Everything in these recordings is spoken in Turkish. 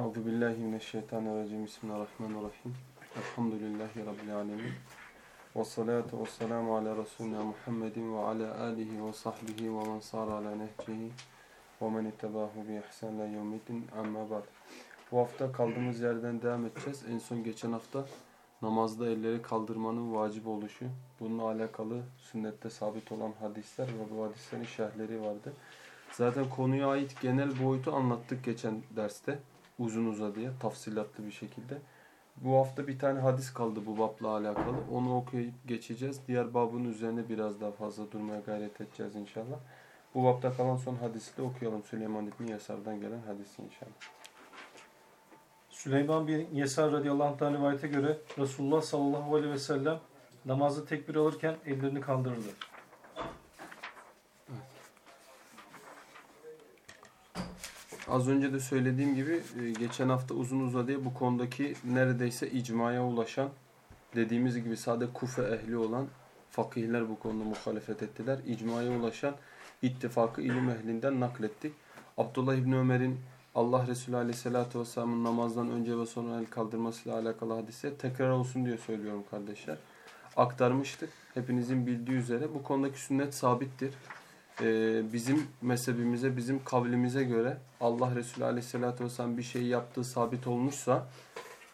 Euzu billahi mineşşeytanirracim. Bismillahirrahmanirrahim. Elhamdülillahi rabbil alamin. Ve salatu vesselamu ala resulina Muhammedin ve ala alihi ve sahbihi ve men sara ala nehcihi ve men ittabahu bi ihsan ila yevmiddin. Amma ba'd. Bu hafta kaldığımız yerden devam edeceğiz. En son geçen hafta namazda elleri kaldırmanın vacip oluşu. Bununla alakalı sünnette sabit olan hadisler ve bu hadislerin şerhleri vardı. Zaten konuya ait genel boyutu anlattık geçen derste. Uzun uzadıya, tafsilatlı bir şekilde. Bu hafta bir tane hadis kaldı bu babla alakalı. Onu okuyup geçeceğiz. Diğer babın üzerine biraz daha fazla durmaya gayret edeceğiz inşallah. Bu babda kalan son hadisi de okuyalım. Süleyman İbni Yasar'dan gelen hadisi inşallah. Süleyman bin Yesar radıyallahu anh'tan rivayete göre Resulullah sallallahu aleyhi ve sellem namazı tekbir alırken ellerini kaldırırdı. Az önce de söylediğim gibi e, geçen hafta uzun uzadıya bu konudaki neredeyse icmaya ulaşan dediğimiz gibi sade kufe ehli olan fakihler bu konuda muhalefet ettiler. İcmaya ulaşan ittifakı ilim ehlinden naklettik. Abdullah İbni Ömer'in Allah Resulü Aleyhisselatü Vesselam'ın namazdan önce ve sonra el kaldırmasıyla alakalı hadise tekrar olsun diye söylüyorum kardeşler. Aktarmıştık. Hepinizin bildiği üzere bu konudaki sünnet sabittir. Ee, bizim mezhebimize, bizim kavlimize göre Allah Resulü Aleyhisselatü Vesselam bir şeyi yaptığı sabit olmuşsa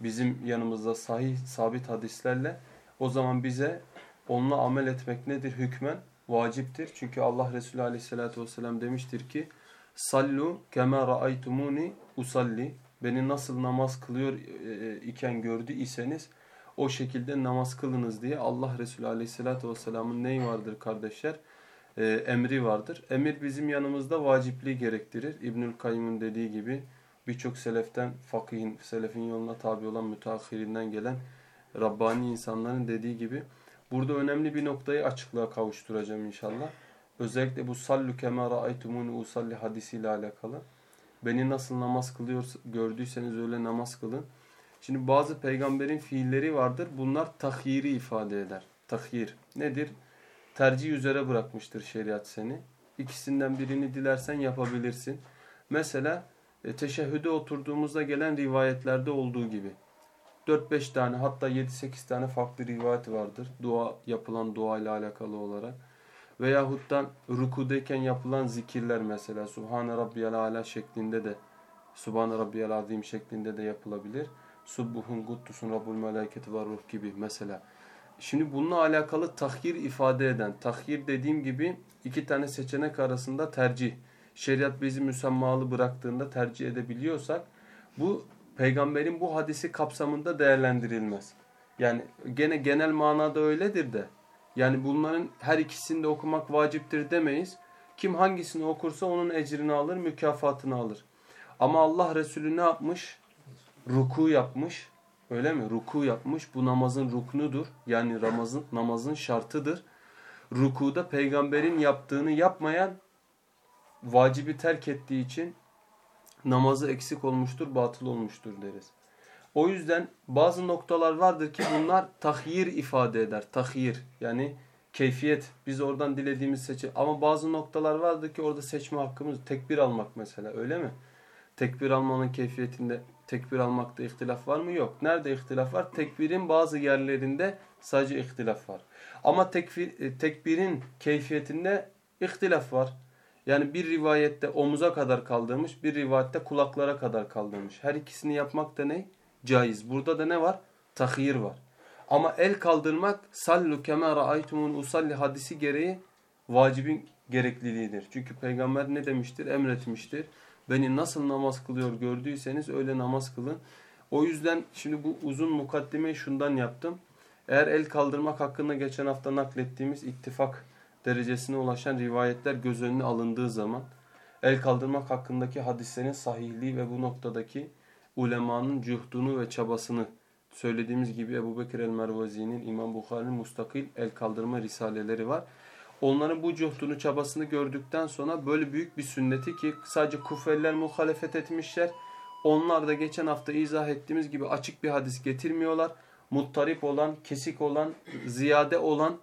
bizim yanımızda sahih, sabit hadislerle o zaman bize onunla amel etmek nedir hükmen? Vaciptir. Çünkü Allah Resulü Aleyhisselatü Vesselam demiştir ki Sallu kema ra'aytumuni usalli. Beni nasıl namaz kılıyor e, iken gördü iseniz o şekilde namaz kılınız diye Allah Resulü Aleyhisselatü Vesselam'ın neyi vardır kardeşler? Ee, emri vardır. Emir bizim yanımızda vacipliği gerektirir. İbnül Kayyım'ın dediği gibi birçok seleften, fakihin, selefin yoluna tabi olan müteahhirinden gelen Rabbani insanların dediği gibi burada önemli bir noktayı açıklığa kavuşturacağım inşallah. Özellikle bu sallu kema ra'aytumuni usalli hadisiyle alakalı. Beni nasıl namaz kılıyor gördüyseniz öyle namaz kılın. Şimdi bazı peygamberin fiilleri vardır. Bunlar tahyiri ifade eder. Tahyir nedir? Tercih üzere bırakmıştır şeriat seni. İkisinden birini dilersen yapabilirsin. Mesela e, teşehhüde oturduğumuzda gelen rivayetlerde olduğu gibi. 4-5 tane hatta 7-8 tane farklı rivayet vardır. Dua yapılan dua ile alakalı olarak. Veyahuttan rukudeyken yapılan zikirler mesela Subhane Rabbiyal Ala şeklinde de Subhane Rabbiyal Azim şeklinde de yapılabilir. Subbuhun Kuddusun Rabbul Meleketi ve Ruh gibi mesela. Şimdi bununla alakalı tahhir ifade eden, tahhir dediğim gibi iki tane seçenek arasında tercih. Şeriat bizi müsemmalı bıraktığında tercih edebiliyorsak bu peygamberin bu hadisi kapsamında değerlendirilmez. Yani gene genel manada öyledir de yani bunların her ikisini de okumak vaciptir demeyiz. Kim hangisini okursa onun ecrini alır, mükafatını alır. Ama Allah Resulü ne yapmış? Ruku yapmış. Öyle mi? Ruku yapmış. Bu namazın ruknudur. Yani namazın, namazın şartıdır. Rukuda peygamberin yaptığını yapmayan vacibi terk ettiği için namazı eksik olmuştur, batıl olmuştur deriz. O yüzden bazı noktalar vardır ki bunlar tahyir ifade eder. Tahyir yani keyfiyet. Biz oradan dilediğimiz seçim. Ama bazı noktalar vardır ki orada seçme hakkımız. Tekbir almak mesela öyle mi? Tekbir almanın keyfiyetinde tekbir almakta ihtilaf var mı? Yok. Nerede ihtilaf var? Tekbirin bazı yerlerinde sadece ihtilaf var. Ama tekbir, e, tekbirin keyfiyetinde ihtilaf var. Yani bir rivayette omuza kadar kaldırmış, bir rivayette kulaklara kadar kaldırmış. Her ikisini yapmak da ne? Caiz. Burada da ne var? Tahyir var. Ama el kaldırmak sallu kema ra'aytumun usalli hadisi gereği vacibin gerekliliğidir. Çünkü peygamber ne demiştir? Emretmiştir. Beni nasıl namaz kılıyor gördüyseniz öyle namaz kılın. O yüzden şimdi bu uzun mukaddimeyi şundan yaptım. Eğer el kaldırmak hakkında geçen hafta naklettiğimiz ittifak derecesine ulaşan rivayetler göz önüne alındığı zaman el kaldırmak hakkındaki hadislerin sahihliği ve bu noktadaki ulemanın cuhdunu ve çabasını söylediğimiz gibi Ebu Bekir el-Mervazi'nin, İmam Bukhari'nin mustakil el kaldırma risaleleri var. Onların bu cuhdunu, çabasını gördükten sonra böyle büyük bir sünneti ki sadece kufeliler muhalefet etmişler. Onlar da geçen hafta izah ettiğimiz gibi açık bir hadis getirmiyorlar. Muttarip olan, kesik olan, ziyade olan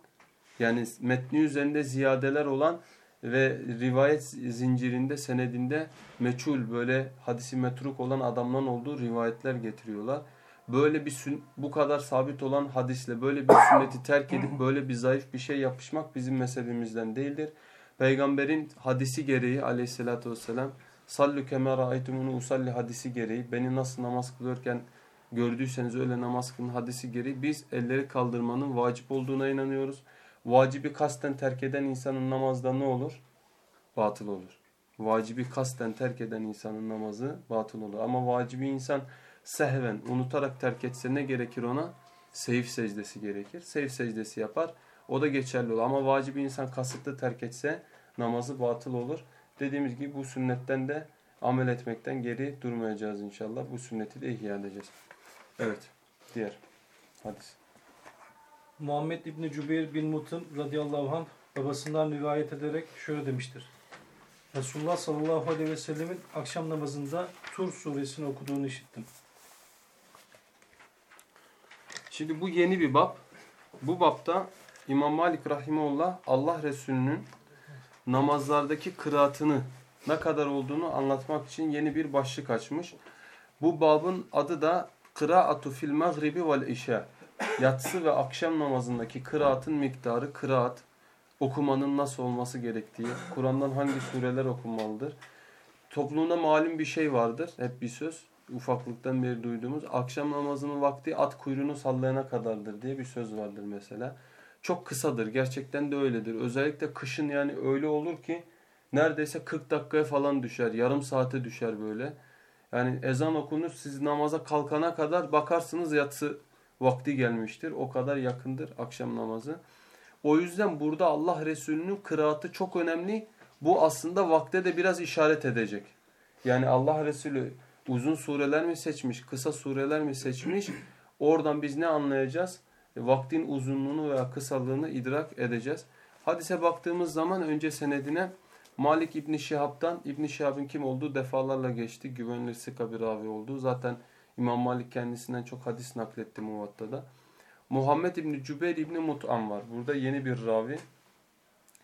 yani metni üzerinde ziyadeler olan ve rivayet zincirinde, senedinde meçhul böyle hadisi metruk olan adamların olduğu rivayetler getiriyorlar. Böyle bir bu kadar sabit olan hadisle böyle bir sünneti terk edip böyle bir zayıf bir şey yapışmak bizim mezhebimizden değildir. Peygamberin hadisi gereği aleyhissalatü vesselam sallu keme ra'aytumunu usalli hadisi gereği beni nasıl namaz kılıyorken gördüyseniz öyle namaz kılın hadisi gereği biz elleri kaldırmanın vacip olduğuna inanıyoruz. Vacibi kasten terk eden insanın namazda ne olur? Batıl olur. Vacibi kasten terk eden insanın namazı batıl olur. Ama vacibi insan sehven unutarak terk etse ne gerekir ona? Seyif secdesi gerekir. Seyif secdesi yapar. O da geçerli olur. Ama vacibi insan kasıtlı terk etse namazı batıl olur. Dediğimiz gibi bu sünnetten de amel etmekten geri durmayacağız inşallah. Bu sünneti de ihya edeceğiz. Evet. Diğer hadis. Muhammed İbni Cübeyr bin Mut'un radıyallahu anh babasından rivayet ederek şöyle demiştir. Resulullah sallallahu aleyhi ve sellemin akşam namazında Tur suresini okuduğunu işittim. Şimdi bu yeni bir bab. Bu babda İmam Malik Rahimullah Allah Resulü'nün namazlardaki kıraatını ne kadar olduğunu anlatmak için yeni bir başlık açmış. Bu babın adı da Kıraatu fil magribi vel işa. Yatsı ve akşam namazındaki kıraatın miktarı, kıraat, okumanın nasıl olması gerektiği, Kur'an'dan hangi sureler okunmalıdır. Toplumda malum bir şey vardır, hep bir söz, ufaklıktan beri duyduğumuz. Akşam namazının vakti at kuyruğunu sallayana kadardır diye bir söz vardır mesela. Çok kısadır, gerçekten de öyledir. Özellikle kışın yani öyle olur ki neredeyse 40 dakikaya falan düşer, yarım saate düşer böyle. Yani ezan okunur siz namaza kalkana kadar bakarsınız yatsı vakti gelmiştir. O kadar yakındır akşam namazı. O yüzden burada Allah Resulü'nün kıraatı çok önemli. Bu aslında vakte de biraz işaret edecek. Yani Allah Resulü uzun sureler mi seçmiş, kısa sureler mi seçmiş? Oradan biz ne anlayacağız? Vaktin uzunluğunu veya kısalığını idrak edeceğiz. Hadise baktığımız zaman önce senedine Malik İbni Şihab'dan, İbni Şihab'ın kim olduğu defalarla geçti. Güvenilir sıka bir ravi olduğu. Zaten İmam Malik kendisinden çok hadis nakletti Muvatta'da. Muhammed İbni Cübeyr İbni Mut'an var. Burada yeni bir ravi.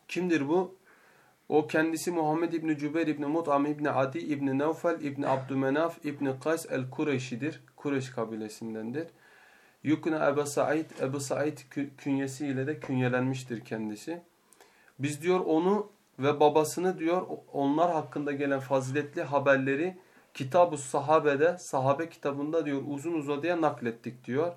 Kimdir bu? O kendisi Muhammed İbni Cübeyr İbni Mut'am İbni Adi İbni Nevfel İbni Abdümenaf İbni Kays el-Kureyşidir. Kureyş kabilesindendir. Yukna Ebu Said, Ebu Said künyesiyle de künyelenmiştir kendisi. Biz diyor onu ve babasını diyor onlar hakkında gelen faziletli haberleri Kitab-ı Sahabe'de, sahabe kitabında diyor uzun uzadıya naklettik diyor.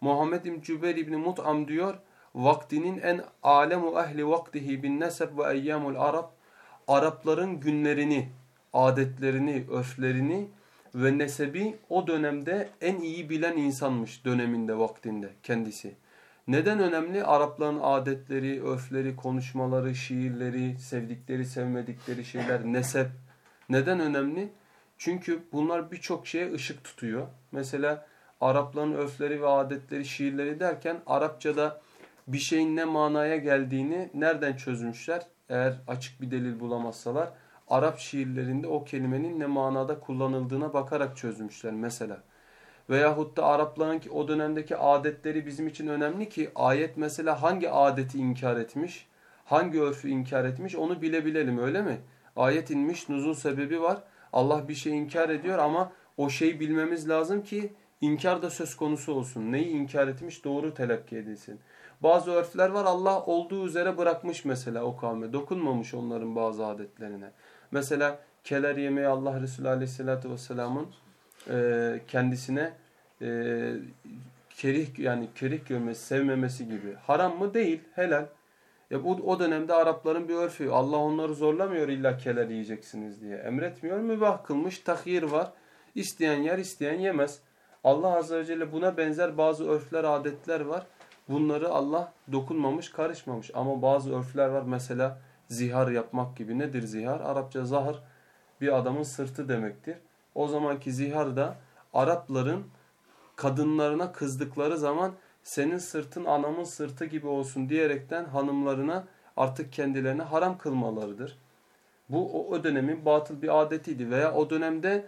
Muhammed İbn Cübeyr İbni Mut'am diyor vaktinin en alemu ehli vaktihi bin neseb ve eyyamul Arab Arapların günlerini, adetlerini, örflerini ve nesebi o dönemde en iyi bilen insanmış döneminde, vaktinde kendisi. Neden önemli? Arapların adetleri, örfleri, konuşmaları, şiirleri, sevdikleri, sevmedikleri şeyler, nesep. Neden önemli? Çünkü bunlar birçok şeye ışık tutuyor. Mesela Arapların örfleri ve adetleri, şiirleri derken Arapçada bir şeyin ne manaya geldiğini nereden çözmüşler? Eğer açık bir delil bulamazsalar Arap şiirlerinde o kelimenin ne manada kullanıldığına bakarak çözmüşler mesela. Veyahut da Arapların ki o dönemdeki adetleri bizim için önemli ki ayet mesela hangi adeti inkar etmiş, hangi örfü inkar etmiş onu bilebilelim öyle mi? Ayet inmiş, nuzul sebebi var. Allah bir şey inkar ediyor ama o şeyi bilmemiz lazım ki inkar da söz konusu olsun. Neyi inkar etmiş doğru telakki edilsin. Bazı örfler var Allah olduğu üzere bırakmış mesela o kavme. Dokunmamış onların bazı adetlerine. Mesela keler yemeği Allah Resulü Aleyhisselatü Vesselam'ın e, kendisine e, kerih yani kerih görmesi, sevmemesi gibi. Haram mı? Değil. Helal. E bu o dönemde Arapların bir örfü. Allah onları zorlamıyor illa keler yiyeceksiniz diye. Emretmiyor. Mübah kılmış. Tahyir var. İsteyen yer, isteyen yemez. Allah Azze ve Celle buna benzer bazı örfler, adetler var. Bunları Allah dokunmamış, karışmamış. Ama bazı örfler var. Mesela zihar yapmak gibi. Nedir zihar? Arapça zahır bir adamın sırtı demektir. O zamanki zihar da Arapların kadınlarına kızdıkları zaman senin sırtın anamın sırtı gibi olsun diyerekten hanımlarına artık kendilerine haram kılmalarıdır. Bu o, o dönemin batıl bir adetiydi veya o dönemde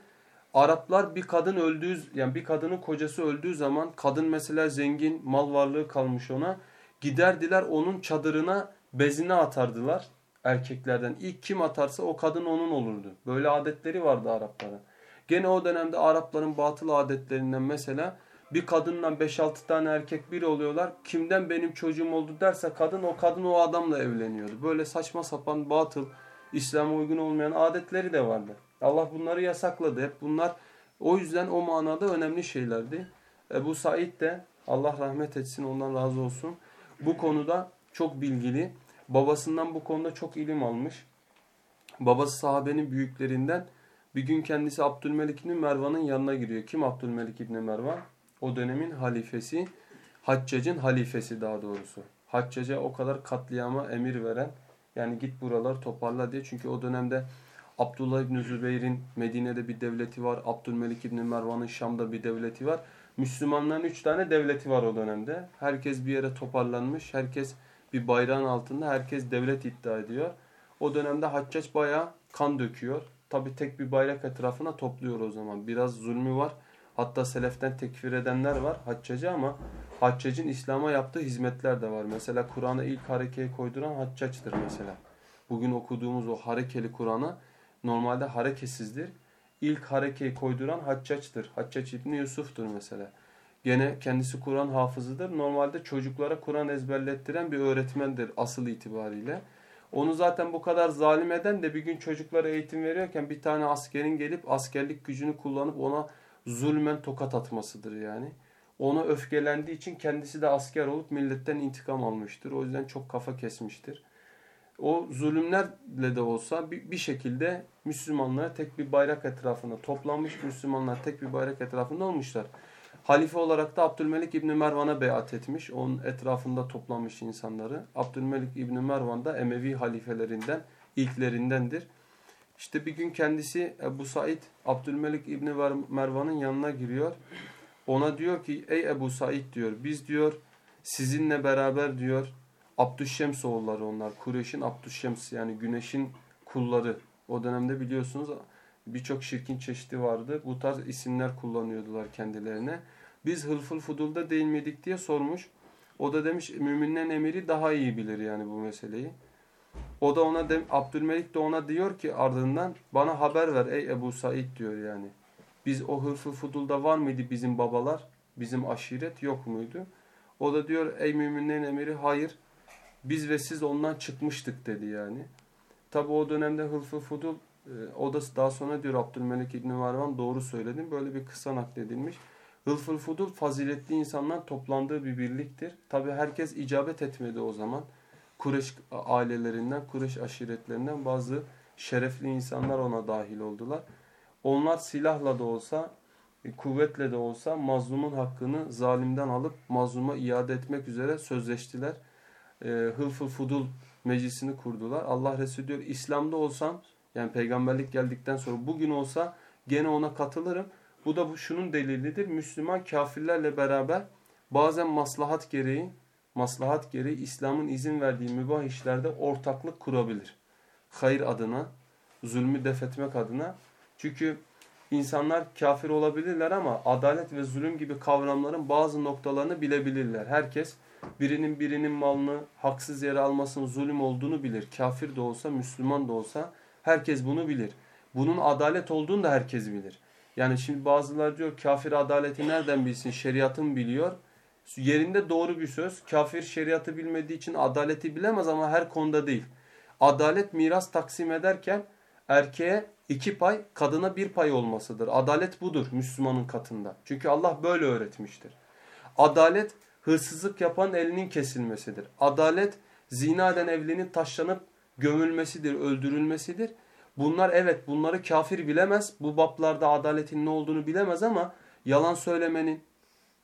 Araplar bir kadın öldüğü yani bir kadının kocası öldüğü zaman kadın mesela zengin mal varlığı kalmış ona giderdiler onun çadırına bezini atardılar erkeklerden. İlk kim atarsa o kadın onun olurdu. Böyle adetleri vardı Arapların. Gene o dönemde Arapların batıl adetlerinden mesela bir kadından 5-6 tane erkek bir oluyorlar. Kimden benim çocuğum oldu derse kadın o kadın o adamla evleniyordu. Böyle saçma sapan batıl, İslam'a uygun olmayan adetleri de vardı. Allah bunları yasakladı. Hep bunlar o yüzden o manada önemli şeylerdi. Ebu Said de Allah rahmet etsin ondan razı olsun. Bu konuda çok bilgili. Babasından bu konuda çok ilim almış. Babası sahabenin büyüklerinden. Bir gün kendisi Abdülmelik İbni Mervan'ın yanına giriyor. Kim Abdülmelik İbni Mervan? O dönemin halifesi. Haccac'ın halifesi daha doğrusu. Haccac'a o kadar katliama emir veren yani git buralar toparla diye. Çünkü o dönemde Abdullah İbni Zübeyir'in Medine'de bir devleti var. Abdülmelik İbni Mervan'ın Şam'da bir devleti var. Müslümanların üç tane devleti var o dönemde. Herkes bir yere toparlanmış. Herkes bir bayrağın altında. Herkes devlet iddia ediyor. O dönemde Haccac bayağı kan döküyor. Tabi tek bir bayrak etrafına topluyor o zaman. Biraz zulmü var. Hatta seleften tekfir edenler var Haccac'ı ama Haccac'ın İslam'a yaptığı hizmetler de var. Mesela Kur'an'a ilk harekeye koyduran Haccac'tır mesela. Bugün okuduğumuz o harekeli Kur'an'a normalde harekesizdir. İlk harekeyi koyduran Haccac'tır. Haccac İbni Yusuf'tur mesela. Gene kendisi Kur'an hafızıdır. Normalde çocuklara Kur'an ezberlettiren bir öğretmendir asıl itibariyle. Onu zaten bu kadar zalim eden de bir gün çocuklara eğitim veriyorken bir tane askerin gelip askerlik gücünü kullanıp ona zulmen tokat atmasıdır yani. Ona öfkelendiği için kendisi de asker olup milletten intikam almıştır. O yüzden çok kafa kesmiştir. O zulümlerle de olsa bir, şekilde Müslümanlar tek bir bayrak etrafında toplanmış Müslümanlar tek bir bayrak etrafında olmuşlar. Halife olarak da Abdülmelik İbni Mervan'a beyat etmiş. Onun etrafında toplanmış insanları. Abdülmelik İbni Mervan da Emevi halifelerinden, ilklerindendir. İşte bir gün kendisi Ebu Said Abdülmelik İbni Mervan'ın yanına giriyor. Ona diyor ki ey Ebu Said diyor biz diyor sizinle beraber diyor Abdüşşems oğulları onlar. Kureyş'in Abdüşşems yani güneşin kulları. O dönemde biliyorsunuz birçok şirkin çeşidi vardı. Bu tarz isimler kullanıyordular kendilerine. Biz hılful fudulda değil miydik diye sormuş. O da demiş müminlerin emiri daha iyi bilir yani bu meseleyi. O da ona de, Abdülmelik de ona diyor ki ardından bana haber ver ey Ebu Said diyor yani. Biz o hılful fudulda var mıydı bizim babalar? Bizim aşiret yok muydu? O da diyor ey müminlerin emiri hayır. Biz ve siz ondan çıkmıştık dedi yani. Tabi o dönemde hılful fudul e, o da daha sonra diyor Abdülmelik İbni Marvan doğru söyledim. Böyle bir kısa nakledilmiş. Hılful fudul faziletli insanlar toplandığı bir birliktir. Tabi herkes icabet etmedi o zaman. Kureş ailelerinden, Kureş aşiretlerinden bazı şerefli insanlar ona dahil oldular. Onlar silahla da olsa, e, kuvvetle de olsa mazlumun hakkını zalimden alıp mazluma iade etmek üzere sözleştiler. E, Hılful Fudul meclisini kurdular. Allah Resulü diyor İslam'da olsam yani peygamberlik geldikten sonra bugün olsa gene ona katılırım. Bu da bu şunun delilidir. Müslüman kafirlerle beraber bazen maslahat gereği maslahat gereği İslam'ın izin verdiği mübah işlerde ortaklık kurabilir. Hayır adına, zulmü defetmek adına. Çünkü insanlar kafir olabilirler ama adalet ve zulüm gibi kavramların bazı noktalarını bilebilirler. Herkes birinin birinin malını haksız yere almasının zulüm olduğunu bilir. Kafir de olsa, Müslüman da olsa herkes bunu bilir. Bunun adalet olduğunu da herkes bilir. Yani şimdi bazılar diyor kafir adaleti nereden bilsin? Şeriatın biliyor. Yerinde doğru bir söz. Kafir şeriatı bilmediği için adaleti bilemez ama her konuda değil. Adalet miras taksim ederken erkeğe iki pay, kadına bir pay olmasıdır. Adalet budur Müslümanın katında. Çünkü Allah böyle öğretmiştir. Adalet hırsızlık yapan elinin kesilmesidir. Adalet zina eden evlinin taşlanıp gömülmesidir, öldürülmesidir. Bunlar evet bunları kafir bilemez. Bu bablarda adaletin ne olduğunu bilemez ama yalan söylemenin,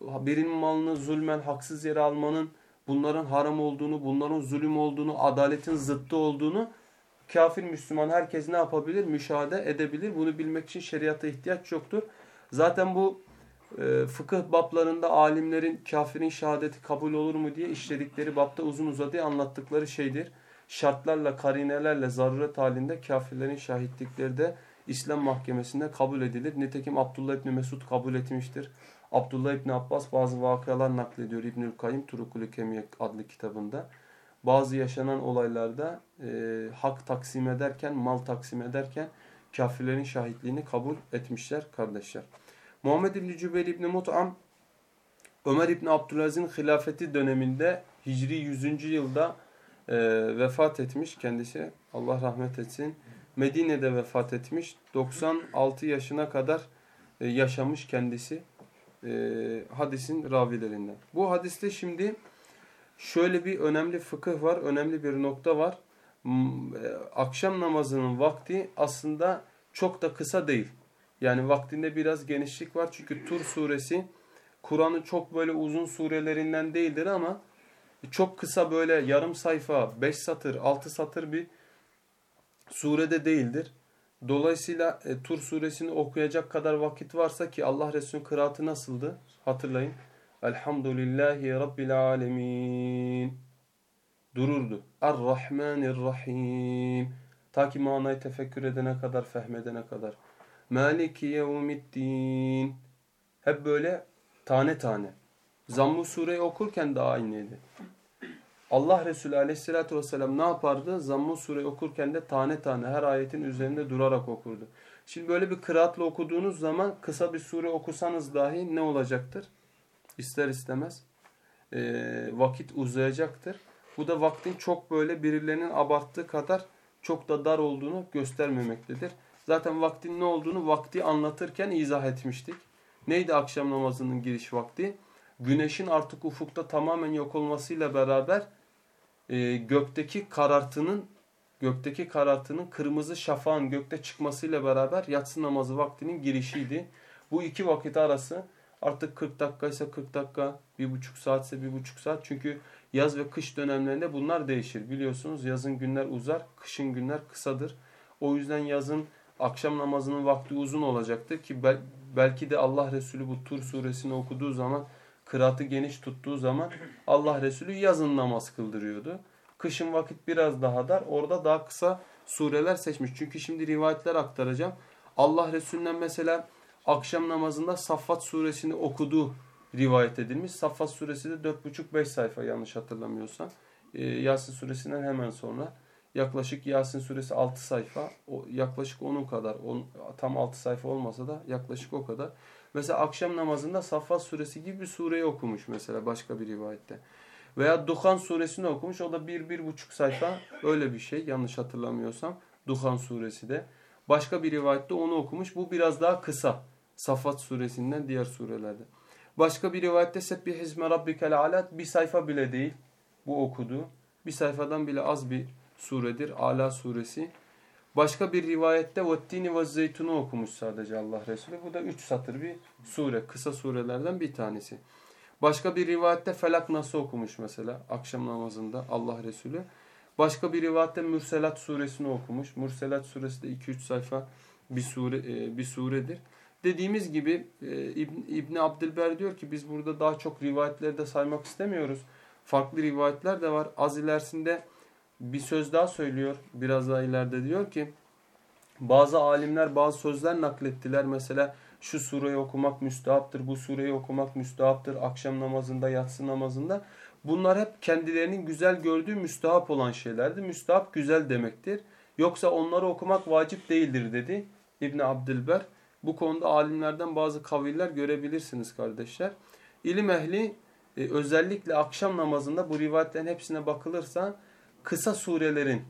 birinin malını zulmen haksız yere almanın bunların haram olduğunu, bunların zulüm olduğunu, adaletin zıttı olduğunu kafir Müslüman herkes ne yapabilir? Müşahede edebilir. Bunu bilmek için şeriata ihtiyaç yoktur. Zaten bu e, fıkıh bablarında alimlerin kafirin şehadeti kabul olur mu diye işledikleri babda uzun uzadıya anlattıkları şeydir. Şartlarla, karinelerle, zaruret halinde kafirlerin şahitlikleri de İslam mahkemesinde kabul edilir. Nitekim Abdullah İbni Mesud kabul etmiştir. Abdullah İbni Abbas bazı vakalar naklediyor İbnül Kayyim Turukul Kemiye adlı kitabında. bazı yaşanan olaylarda e, hak taksim ederken, mal taksim ederken kafirlerin şahitliğini kabul etmişler kardeşler. Muhammed İbni Cübeyr İbni Mut'am Ömer İbni Abdülaziz'in hilafeti döneminde Hicri 100. yılda e, vefat etmiş kendisi. Allah rahmet etsin. Medine'de vefat etmiş. 96 yaşına kadar e, yaşamış kendisi. E, hadisin ravilerinden. Bu hadiste şimdi şöyle bir önemli fıkıh var, önemli bir nokta var. E, akşam namazının vakti aslında çok da kısa değil. Yani vaktinde biraz genişlik var. Çünkü Tur suresi Kur'an'ın çok böyle uzun surelerinden değildir ama çok kısa böyle yarım sayfa, beş satır, altı satır bir surede değildir. Dolayısıyla e, Tur suresini okuyacak kadar vakit varsa ki Allah Resulü'nün kıraatı nasıldı? Hatırlayın. Elhamdülillahi Rabbil alemin. Dururdu. Er-Rahmanir-Rahim. Ta ki manayı tefekkür edene kadar, fehmedene kadar. Maliki yevmiddin. Hep böyle tane tane. Zammu sureyi okurken de aynıydı. Allah Resulü aleyhissalatü vesselam ne yapardı? Zammu sureyi okurken de tane tane her ayetin üzerinde durarak okurdu. Şimdi böyle bir kıraatla okuduğunuz zaman kısa bir sure okusanız dahi ne olacaktır? İster istemez e, vakit uzayacaktır. Bu da vaktin çok böyle birilerinin abarttığı kadar çok da dar olduğunu göstermemektedir. Zaten vaktin ne olduğunu vakti anlatırken izah etmiştik. Neydi akşam namazının giriş vakti? Güneşin artık ufukta tamamen yok olmasıyla beraber e, gökteki karartının gökteki karartının kırmızı şafağın gökte çıkmasıyla beraber yatsı namazı vaktinin girişiydi. Bu iki vakit arası artık 40 dakika ise 40 dakika, bir buçuk saat ise bir buçuk saat. Çünkü yaz ve kış dönemlerinde bunlar değişir. Biliyorsunuz yazın günler uzar, kışın günler kısadır. O yüzden yazın akşam namazının vakti uzun olacaktır ki bel belki de Allah Resulü bu Tur suresini okuduğu zaman kıraatı geniş tuttuğu zaman Allah Resulü yazın namaz kıldırıyordu. Kışın vakit biraz daha dar. Orada daha kısa sureler seçmiş. Çünkü şimdi rivayetler aktaracağım. Allah Resulü'nden mesela akşam namazında Saffat suresini okuduğu rivayet edilmiş. Saffat suresi de 4,5-5 sayfa yanlış hatırlamıyorsam. Ee, Yasin suresinden hemen sonra. Yaklaşık Yasin suresi 6 sayfa. O, yaklaşık onun kadar. On, tam 6 sayfa olmasa da yaklaşık o kadar. Mesela akşam namazında Saffat suresi gibi bir sureyi okumuş mesela başka bir rivayette. Veya Duhan suresini okumuş. O da bir, bir buçuk sayfa öyle bir şey yanlış hatırlamıyorsam. Duhan suresi de. Başka bir rivayette onu okumuş. Bu biraz daha kısa. Saffat suresinden diğer surelerde. Başka bir rivayette Sebbihizme Rabbikel Alat bir sayfa bile değil bu okudu. Bir sayfadan bile az bir suredir. Ala suresi. Başka bir rivayette Vettini ve Zeytun'u okumuş sadece Allah Resulü. Bu da üç satır bir sure. Kısa surelerden bir tanesi. Başka bir rivayette Felak nasıl okumuş mesela akşam namazında Allah Resulü. Başka bir rivayette Mürselat suresini okumuş. Mürselat suresi de 2-3 sayfa bir sure e, bir suredir. Dediğimiz gibi e, İbn, İbni Abdülber diyor ki biz burada daha çok rivayetleri de saymak istemiyoruz. Farklı rivayetler de var. Az ilerisinde bir söz daha söylüyor. Biraz daha ileride diyor ki bazı alimler bazı sözler naklettiler. Mesela şu sureyi okumak müstahaptır, bu sureyi okumak müstahaptır akşam namazında, yatsı namazında. Bunlar hep kendilerinin güzel gördüğü müstahap olan şeylerdi. Müstahap güzel demektir. Yoksa onları okumak vacip değildir dedi İbn Abdülber. Bu konuda alimlerden bazı kaviller görebilirsiniz kardeşler. İlim ehli e, özellikle akşam namazında bu rivayetlerin hepsine bakılırsa kısa surelerin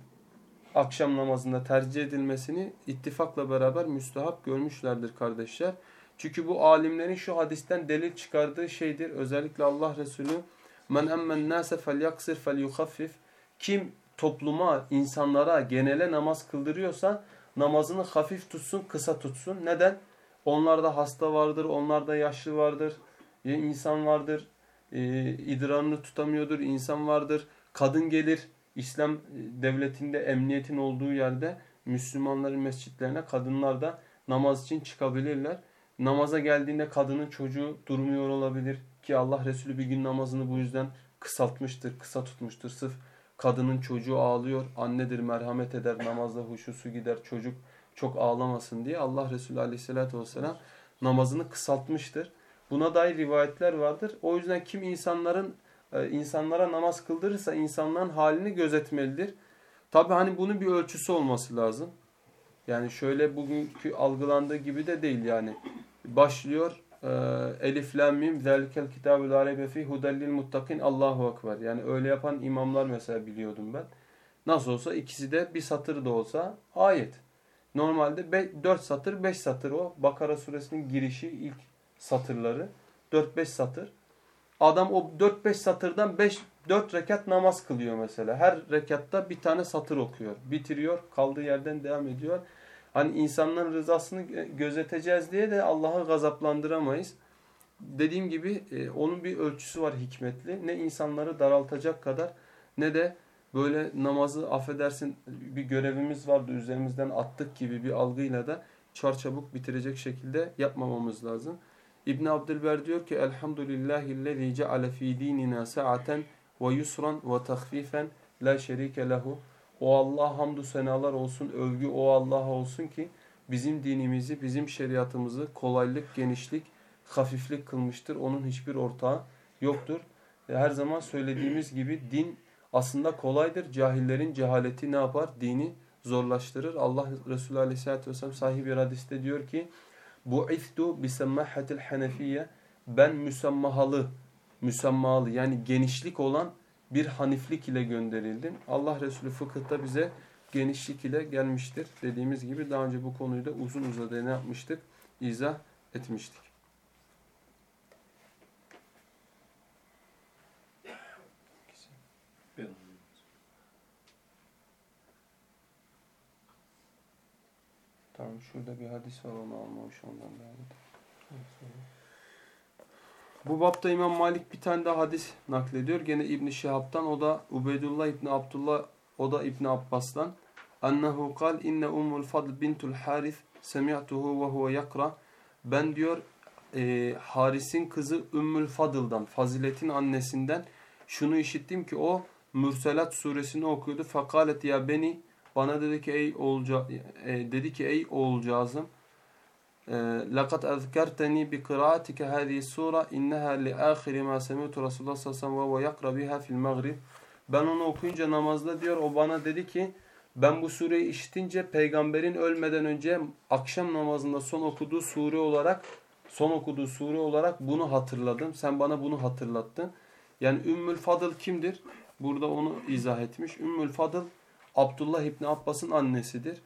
akşam namazında tercih edilmesini ittifakla beraber müstahap görmüşlerdir kardeşler. Çünkü bu alimlerin şu hadisten delil çıkardığı şeydir. Özellikle Allah Resulü men emmen nase felyaksir felyuhaffif kim topluma, insanlara, genele namaz kıldırıyorsa namazını hafif tutsun, kısa tutsun. Neden? Onlarda hasta vardır, onlarda yaşlı vardır, insan vardır, e, idrarını tutamıyordur, insan vardır, kadın gelir, İslam devletinde emniyetin olduğu yerde Müslümanların mescitlerine kadınlar da namaz için çıkabilirler. Namaza geldiğinde kadının çocuğu durmuyor olabilir ki Allah Resulü bir gün namazını bu yüzden kısaltmıştır, kısa tutmuştur. Sırf kadının çocuğu ağlıyor, annedir merhamet eder, namazda huşusu gider, çocuk çok ağlamasın diye Allah Resulü aleyhissalatü vesselam namazını kısaltmıştır. Buna dair rivayetler vardır. O yüzden kim insanların e, insanlara namaz kıldırırsa insanların halini gözetmelidir. Tabi hani bunun bir ölçüsü olması lazım. Yani şöyle bugünkü algılandığı gibi de değil yani. Başlıyor e, Elif Lam Mim Zelikel Kitabul Arebe fi hudellil muttakin Allahu Ekber. Yani öyle yapan imamlar mesela biliyordum ben. Nasıl olsa ikisi de bir satır da olsa ayet. Normalde 4 satır 5 satır o. Bakara suresinin girişi ilk satırları. 4-5 satır. Adam o 4-5 satırdan 5 4 rekat namaz kılıyor mesela. Her rekatta bir tane satır okuyor. Bitiriyor, kaldığı yerden devam ediyor. Hani insanların rızasını gözeteceğiz diye de Allah'ı gazaplandıramayız. Dediğim gibi e, onun bir ölçüsü var hikmetli. Ne insanları daraltacak kadar ne de böyle namazı affedersin bir görevimiz vardı üzerimizden attık gibi bir algıyla da çarçabuk bitirecek şekilde yapmamamız lazım. İbn Abdülber diyor ki Elhamdülillahillezî ceale fî dînina sa'aten ve yusran ve tahfifen la şerike lehu. O Allah hamdü senalar olsun, övgü o Allah'a olsun ki bizim dinimizi, bizim şeriatımızı kolaylık, genişlik, hafiflik kılmıştır. Onun hiçbir ortağı yoktur. Her zaman söylediğimiz gibi din aslında kolaydır. Cahillerin cehaleti ne yapar? Dini zorlaştırır. Allah Resulü Aleyhisselatü Vesselam sahibi hadiste diyor ki Bu'ithtu bisemmahatil hanefiye ben müsemmahalı, müsemmalı yani genişlik olan bir haniflik ile gönderildim. Allah Resulü fıkıhta bize genişlik ile gelmiştir. Dediğimiz gibi daha önce bu konuyu da uzun uzadıya ne yapmıştık? İzah etmiştik. Tamam şurada bir hadis var onu almamış ondan devam Bu bapta İmam Malik bir tane daha hadis naklediyor. Gene İbn Şihab'tan o da Ubeydullah İbn Abdullah o da İbn Abbas'tan. Ennehu kal inne ummul fadl bintul haris semi'tuhu ve huve yakra. Ben diyor e, Haris'in kızı Ümmül Fadıl'dan, Fazilet'in annesinden şunu işittim ki o Mürselat suresini okuyordu. Fakalet ya beni bana dedi ki ey oğulca e, dedi ki ey oğulcağızım لقد أذكرتني بقراءتك هذه السورة إنها لآخر ما سمعت رسول الله صلى الله عليه وسلم وهو يقرأ بها في المغرب ben onu okuyunca namazda diyor o bana dedi ki ben bu sureyi işitince peygamberin ölmeden önce akşam namazında son okuduğu sure olarak son okuduğu sure olarak bunu hatırladım. Sen bana bunu hatırlattın. Yani Ümmül Fadıl kimdir? Burada onu izah etmiş. Ümmül Fadıl Abdullah İbni Abbas'ın annesidir.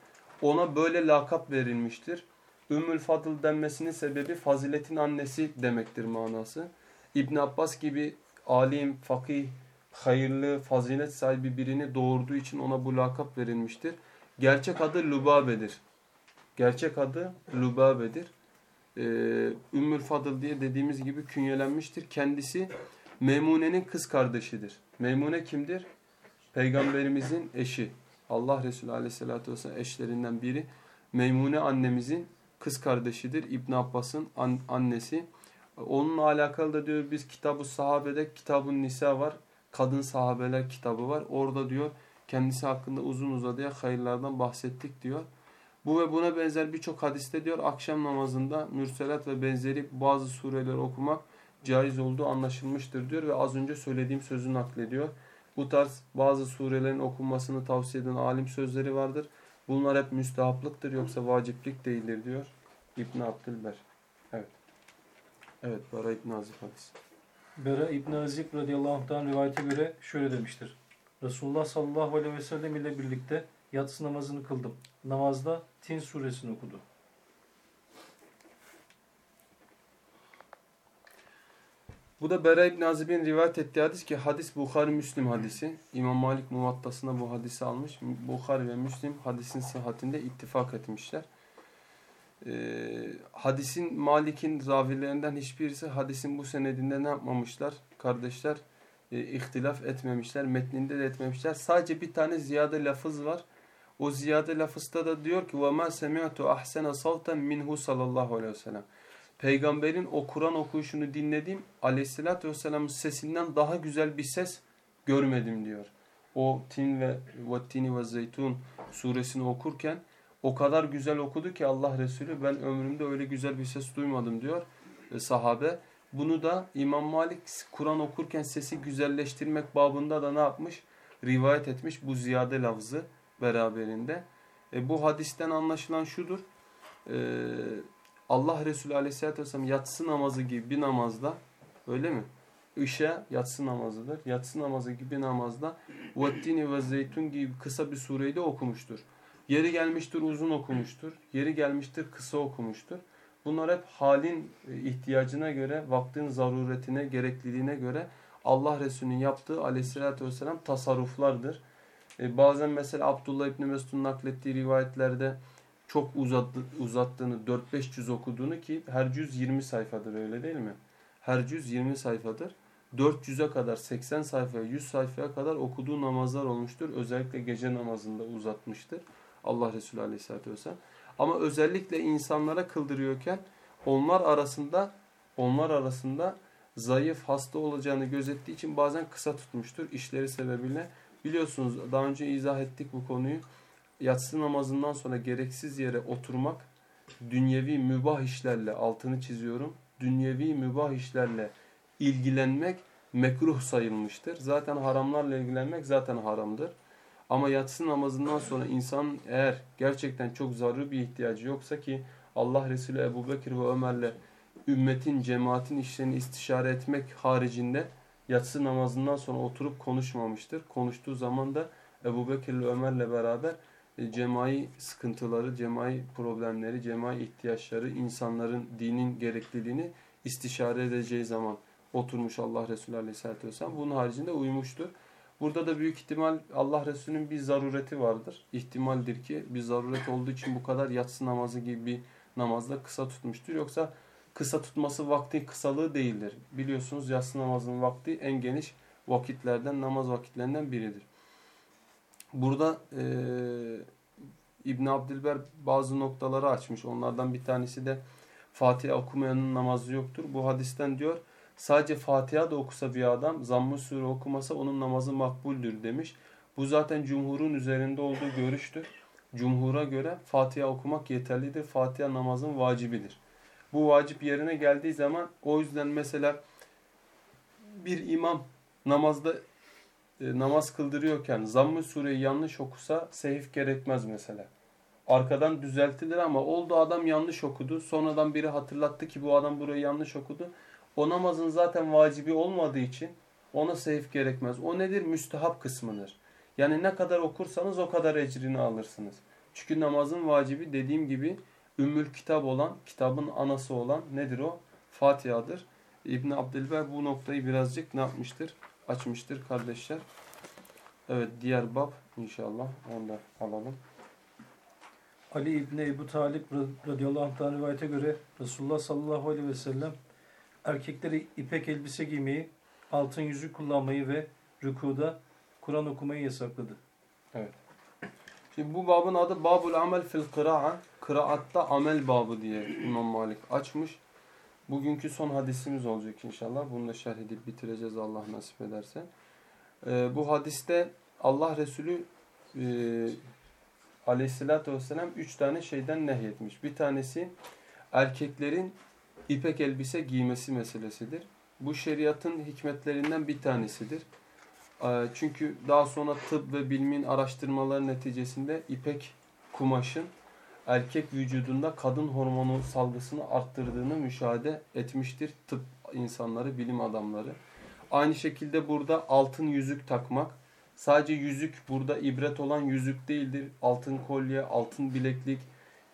Ona böyle lakap verilmiştir. Ümmül Fadıl denmesinin sebebi faziletin annesi demektir manası. İbn Abbas gibi alim, fakih, hayırlı, fazilet sahibi birini doğurduğu için ona bu lakap verilmiştir. Gerçek adı Lubabe'dir. Gerçek adı Lubabe'dir. Ee, Ümmül Fadıl diye dediğimiz gibi künyelenmiştir. Kendisi Meymune'nin kız kardeşidir. Meymune kimdir? Peygamberimizin eşi. Allah Resulü Aleyhisselatü Vesselam eşlerinden biri. Meymune annemizin kız kardeşidir. İbn Abbas'ın an annesi. Onunla alakalı da diyor biz kitabı sahabede kitabın nisa var. Kadın sahabeler kitabı var. Orada diyor kendisi hakkında uzun uzadıya hayırlardan bahsettik diyor. Bu ve buna benzer birçok hadiste diyor akşam namazında mürselat ve benzeri bazı sureler okumak caiz olduğu anlaşılmıştır diyor ve az önce söylediğim sözü naklediyor. Bu tarz bazı surelerin okunmasını tavsiye eden alim sözleri vardır. Bunlar hep müstehaplıktır yoksa vaciplik değildir diyor İbn Abdülber. Evet. Evet Bara İbn Azib hadis. Bera İbn Azib radıyallahu anh'tan rivayete göre şöyle demiştir. Resulullah sallallahu aleyhi ve sellem ile birlikte yatsı namazını kıldım. Namazda Tin suresini okudu. Bu da Bera İbn Azib'in rivayet ettiği hadis ki hadis Bukhari Müslim hadisi. İmam Malik muvattasına bu hadisi almış. Bukhari ve Müslim hadisin sıhhatinde ittifak etmişler. Ee, hadisin Malik'in ravilerinden hiçbirisi hadisin bu senedinde ne yapmamışlar? Kardeşler e, ihtilaf etmemişler. Metninde de etmemişler. Sadece bir tane ziyade lafız var. O ziyade lafızda da diyor ki وَمَا سَمِعْتُ أَحْسَنَ صَوْتًا minhu sallallahu aleyhi ve sellem. Peygamberin o Kur'an okuyuşunu dinledim. Aleyhissalatü vesselamın sesinden daha güzel bir ses görmedim diyor. O Tin ve Vettini ve Zeytun suresini okurken o kadar güzel okudu ki Allah Resulü ben ömrümde öyle güzel bir ses duymadım diyor e, sahabe. Bunu da İmam Malik Kur'an okurken sesi güzelleştirmek babında da ne yapmış? Rivayet etmiş bu ziyade lafzı beraberinde. E, bu hadisten anlaşılan şudur. E, Allah Resulü Aleyhisselatü Vesselam yatsı namazı gibi bir namazda öyle mi? Işe yatsı namazıdır. Yatsı namazı gibi namazda Vettini ve Zeytun gibi kısa bir sureyi de okumuştur. Yeri gelmiştir uzun okumuştur. Yeri gelmiştir kısa okumuştur. Bunlar hep halin e, ihtiyacına göre, vaktin zaruretine, gerekliliğine göre Allah Resulü'nün yaptığı aleyhissalatü vesselam tasarruflardır. E, bazen mesela Abdullah İbni Mesud'un naklettiği rivayetlerde çok uzattı, uzattığını, 4-5 cüz okuduğunu ki her cüz 20 sayfadır öyle değil mi? Her cüz 20 sayfadır. 400'e kadar 80 sayfaya 100 sayfaya kadar okuduğu namazlar olmuştur. Özellikle gece namazında uzatmıştır. Allah Resulü Aleyhisselatü Vesselam. Ama özellikle insanlara kıldırıyorken onlar arasında onlar arasında zayıf, hasta olacağını gözettiği için bazen kısa tutmuştur işleri sebebiyle. Biliyorsunuz daha önce izah ettik bu konuyu. Yatsı namazından sonra gereksiz yere oturmak, dünyevi mübah işlerle altını çiziyorum. Dünyevi mübah işlerle ilgilenmek mekruh sayılmıştır. Zaten haramlarla ilgilenmek zaten haramdır. Ama yatsı namazından sonra insan eğer gerçekten çok zaruri bir ihtiyacı yoksa ki Allah Resulü Ebu Bekir ve Ömer'le ümmetin, cemaatin işlerini istişare etmek haricinde yatsı namazından sonra oturup konuşmamıştır. Konuştuğu zaman da Ebu Bekir ile Ömer'le beraber cemai sıkıntıları, cemai problemleri, cemai ihtiyaçları, insanların dinin gerekliliğini istişare edeceği zaman oturmuş Allah Resulü Aleyhisselatü Vesselam. Bunun haricinde uyumuştur. Burada da büyük ihtimal Allah Resulü'nün bir zarureti vardır. İhtimaldir ki bir zaruret olduğu için bu kadar yatsı namazı gibi bir namazda kısa tutmuştur. Yoksa kısa tutması vakti kısalığı değildir. Biliyorsunuz yatsı namazının vakti en geniş vakitlerden, namaz vakitlerinden biridir. Burada e, İbn Abdilber bazı noktaları açmış. Onlardan bir tanesi de Fatiha okumayanın namazı yoktur. Bu hadisten diyor sadece Fatiha da okusa bir adam zamm-ı sure okumasa onun namazı makbuldür demiş. Bu zaten cumhurun üzerinde olduğu görüştür. Cumhura göre Fatiha okumak yeterlidir. Fatiha namazın vacibidir. Bu vacip yerine geldiği zaman o yüzden mesela bir imam namazda namaz kıldırıyorken zamm-ı sureyi yanlış okusa sehif gerekmez mesela. Arkadan düzeltilir ama oldu adam yanlış okudu. Sonradan biri hatırlattı ki bu adam burayı yanlış okudu. O namazın zaten vacibi olmadığı için ona sehif gerekmez. O nedir? Müstehap kısmıdır. Yani ne kadar okursanız o kadar ecrini alırsınız. Çünkü namazın vacibi dediğim gibi ümmül kitap olan, kitabın anası olan nedir o? Fatiha'dır. İbn Abdülber bu noktayı birazcık ne yapmıştır? Açmıştır kardeşler. Evet diğer bab inşallah onu da alalım. Ali İbni Ebu Talip radıyallahu anh'tan rivayete göre Resulullah sallallahu aleyhi ve sellem erkekleri ipek elbise giymeyi, altın yüzük kullanmayı ve rükuda Kur'an okumayı yasakladı. Evet. Şimdi bu babın adı Babul Amel fil Kıra'a. Kıraatta amel babı diye İmam Malik açmış. Bugünkü son hadisimiz olacak inşallah. Bunu da şerh edip bitireceğiz Allah nasip ederse. Ee, bu hadiste Allah Resulü e, aleyhissalatü vesselam üç tane şeyden nehyetmiş. Bir tanesi erkeklerin ipek elbise giymesi meselesidir. Bu şeriatın hikmetlerinden bir tanesidir. Ee, çünkü daha sonra tıp ve bilimin araştırmaları neticesinde ipek kumaşın erkek vücudunda kadın hormonu salgısını arttırdığını müşahede etmiştir tıp insanları, bilim adamları. Aynı şekilde burada altın yüzük takmak, sadece yüzük burada ibret olan yüzük değildir. Altın kolye, altın bileklik,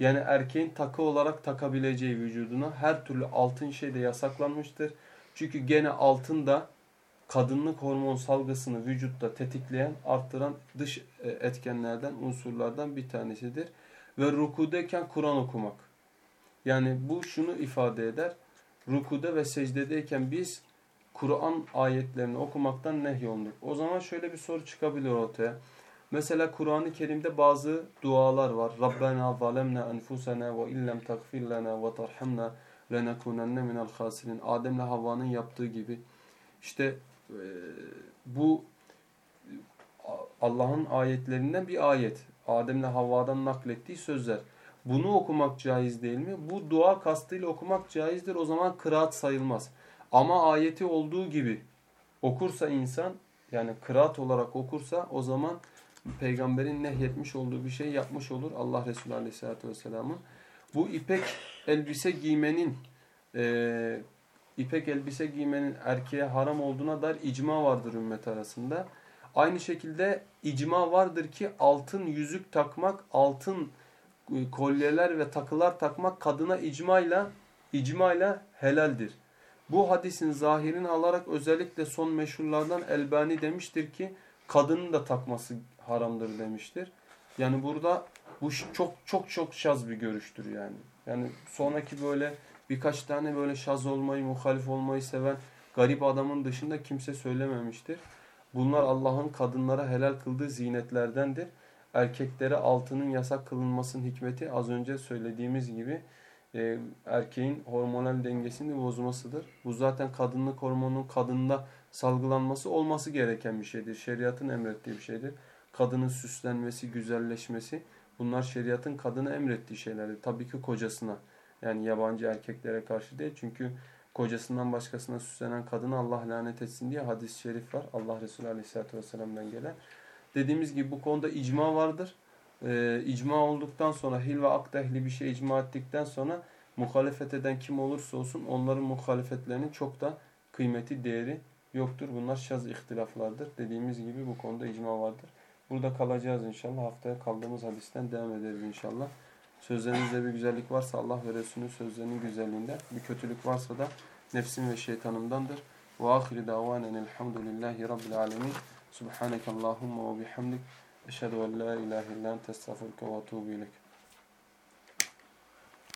yani erkeğin takı olarak takabileceği vücuduna her türlü altın şey de yasaklanmıştır. Çünkü gene altın da kadınlık hormon salgısını vücutta tetikleyen, arttıran dış e, etkenlerden, unsurlardan bir tanesidir. Ve rukudeyken Kur'an okumak. Yani bu şunu ifade eder. Rukude ve secdedeyken biz Kur'an ayetlerini okumaktan nehyolunduk. O zaman şöyle bir soru çıkabilir ortaya. Mesela Kur'an-ı Kerim'de bazı dualar var. Rabbena zalemna enfusena ve illem tagfir lana ve tarhamna lenekunenne minel khasirin. Adem'le Havva'nın yaptığı gibi. İşte e, bu Allah'ın ayetlerinden bir ayet. Adem'le Havva'dan naklettiği sözler. Bunu okumak caiz değil mi? Bu dua kastıyla okumak caizdir. O zaman kıraat sayılmaz. Ama ayeti olduğu gibi okursa insan yani kıraat olarak okursa o zaman peygamberin nehyetmiş olduğu bir şey yapmış olur Allah Resulü Aleyhisselatü Vesselam'ın. Bu ipek elbise giymenin e, ipek elbise giymenin erkeğe haram olduğuna dair icma vardır ümmet arasında. Aynı şekilde icma vardır ki altın yüzük takmak, altın e, kolyeler ve takılar takmak kadına icmayla icmayla helaldir. Bu hadisin zahirini alarak özellikle son meşhurlardan Elbani demiştir ki kadının da takması haramdır demiştir. Yani burada bu çok çok çok şaz bir görüştür yani. Yani sonraki böyle birkaç tane böyle şaz olmayı, muhalif olmayı seven garip adamın dışında kimse söylememiştir. Bunlar Allah'ın kadınlara helal kıldığı zinetlerdendir. Erkeklere altının yasak kılınmasının hikmeti az önce söylediğimiz gibi e, erkeğin hormonal dengesini bozmasıdır. Bu zaten kadınlık hormonunun kadında salgılanması olması gereken bir şeydir. Şeriatın emrettiği bir şeydir. Kadının süslenmesi, güzelleşmesi bunlar şeriatın kadına emrettiği şeylerdir. Tabii ki kocasına yani yabancı erkeklere karşı değil. Çünkü kocasından başkasına süslenen kadını Allah lanet etsin diye hadis-i şerif var. Allah Resulü Aleyhisselatü Vesselam'dan gelen. Dediğimiz gibi bu konuda icma vardır. Ee, icma olduktan sonra hil ve akd bir şey icma ettikten sonra muhalefet eden kim olursa olsun onların muhalefetlerinin çok da kıymeti, değeri yoktur. Bunlar şaz ihtilaflardır. Dediğimiz gibi bu konuda icma vardır. Burada kalacağız inşallah. Haftaya kaldığımız hadisten devam ederiz inşallah. Sözlerinizde bir güzellik varsa Allah ve Resulünün sözlerinin güzelliğinden. Bir kötülük varsa da nefsim ve şeytanımdandır. Ve ahiri davanen elhamdülillahi rabbil alemin. Subhaneke Allahumma ve bihamdik. Eşhedü en la ilahe illa ente estağfurke ve etûbü ilek.